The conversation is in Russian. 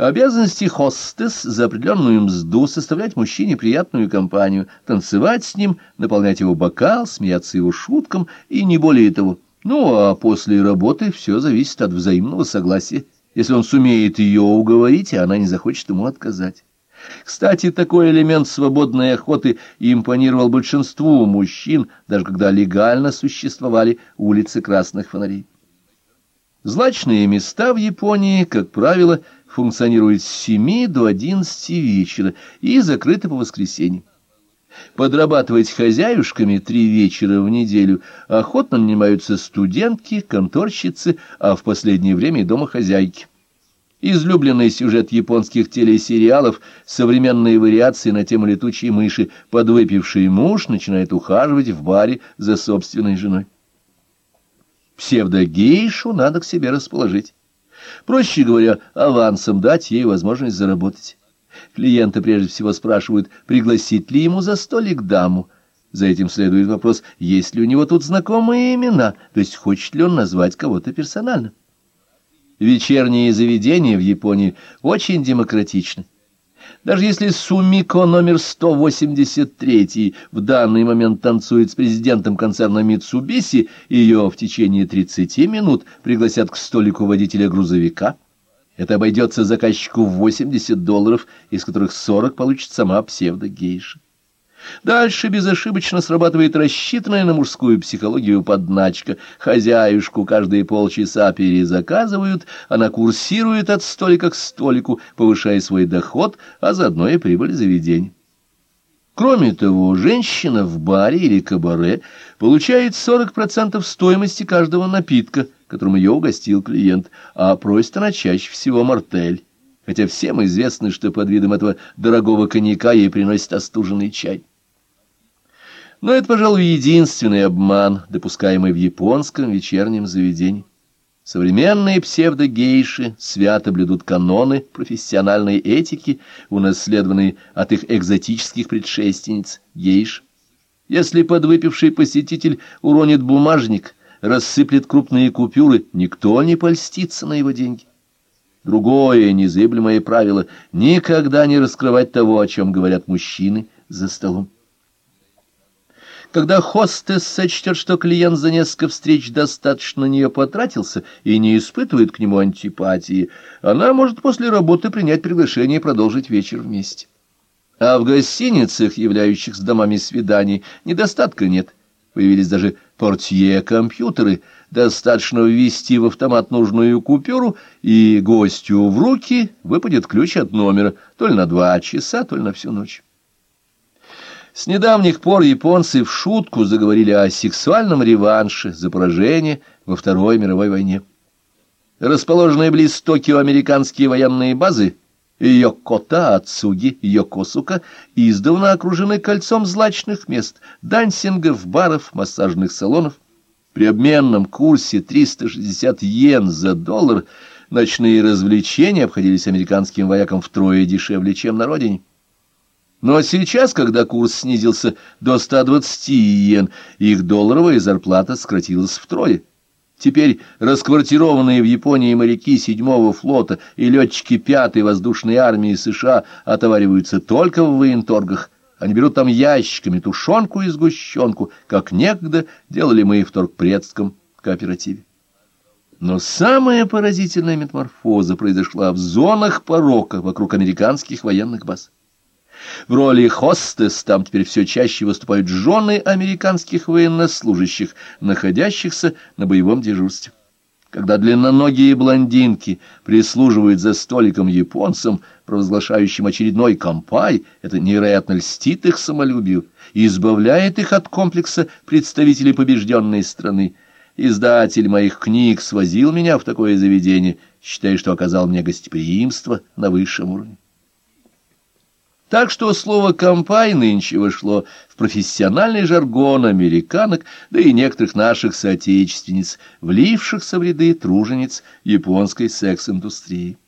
Обязанности хостес за определенную мзду составлять мужчине приятную компанию, танцевать с ним, наполнять его бокал, смеяться его шуткам и не более того. Ну, а после работы все зависит от взаимного согласия. Если он сумеет ее уговорить, и она не захочет ему отказать. Кстати, такой элемент свободной охоты импонировал большинству мужчин, даже когда легально существовали улицы красных фонарей. Злачные места в Японии, как правило, функционируют с 7 до 11 вечера и закрыты по воскресеньям. Подрабатывать хозяюшками три вечера в неделю охотно нанимаются студентки, конторщицы, а в последнее время и домохозяйки. Излюбленный сюжет японских телесериалов — современные вариации на тему летучей мыши. Подвыпивший муж начинает ухаживать в баре за собственной женой. Псевдогейшу надо к себе расположить. Проще говоря, авансом дать ей возможность заработать. Клиенты прежде всего спрашивают, пригласить ли ему за столик даму. За этим следует вопрос, есть ли у него тут знакомые имена, то есть хочет ли он назвать кого-то персонально. Вечерние заведения в Японии очень демократичны. Даже если Сумико номер 183 в данный момент танцует с президентом концерна Митсубиси, ее в течение 30 минут пригласят к столику водителя грузовика. Это обойдется заказчику в 80 долларов, из которых 40 получит сама псевдогейша. Дальше безошибочно срабатывает рассчитанная на мужскую психологию подначка. Хозяюшку каждые полчаса перезаказывают, она курсирует от столика к столику, повышая свой доход, а заодно и прибыль заведения. Кроме того, женщина в баре или кабаре получает 40% стоимости каждого напитка, которым ее угостил клиент, а просит она чаще всего мартель, хотя всем известно, что под видом этого дорогого коньяка ей приносят остуженный чай. Но это, пожалуй, единственный обман, допускаемый в японском вечернем заведении. Современные псевдогейши свято блюдут каноны профессиональной этики, унаследованные от их экзотических предшественниц, гейш. Если подвыпивший посетитель уронит бумажник, рассыплет крупные купюры, никто не польстится на его деньги. Другое незыблемое правило — никогда не раскрывать того, о чем говорят мужчины за столом. Когда хостес сочтет, что клиент за несколько встреч достаточно на нее потратился и не испытывает к нему антипатии, она может после работы принять приглашение продолжить вечер вместе. А в гостиницах, являющихся домами свиданий, недостатка нет. Появились даже портье-компьютеры. Достаточно ввести в автомат нужную купюру, и гостю в руки выпадет ключ от номера, то ли на два часа, то ли на всю ночь. С недавних пор японцы в шутку заговорили о сексуальном реванше за поражение во Второй мировой войне. Расположенные близ Токио американские военные базы Йокота, Ацуги, Йокосука издавна окружены кольцом злачных мест, дансингов, баров, массажных салонов. При обменном курсе 360 йен за доллар ночные развлечения обходились американским воякам втрое дешевле, чем на родине. Но сейчас, когда курс снизился до 120 йен, их долларовая зарплата сократилась втрое. Теперь расквартированные в Японии моряки седьмого флота и летчики пятой воздушной армии США отовариваются только в военторгах. Они берут там ящиками тушенку и сгущенку, как некогда делали мы в торгпредском кооперативе. Но самая поразительная метаморфоза произошла в зонах порока вокруг американских военных баз. В роли хостес там теперь все чаще выступают жены американских военнослужащих, находящихся на боевом дежурстве. Когда длинноногие блондинки прислуживают за столиком японцам, провозглашающим очередной компай, это невероятно льстит их самолюбию и избавляет их от комплекса представителей побежденной страны. Издатель моих книг свозил меня в такое заведение, считая, что оказал мне гостеприимство на высшем уровне. Так что слово «компай» нынче вошло в профессиональный жаргон американок, да и некоторых наших соотечественниц, влившихся в ряды тружениц японской секс-индустрии.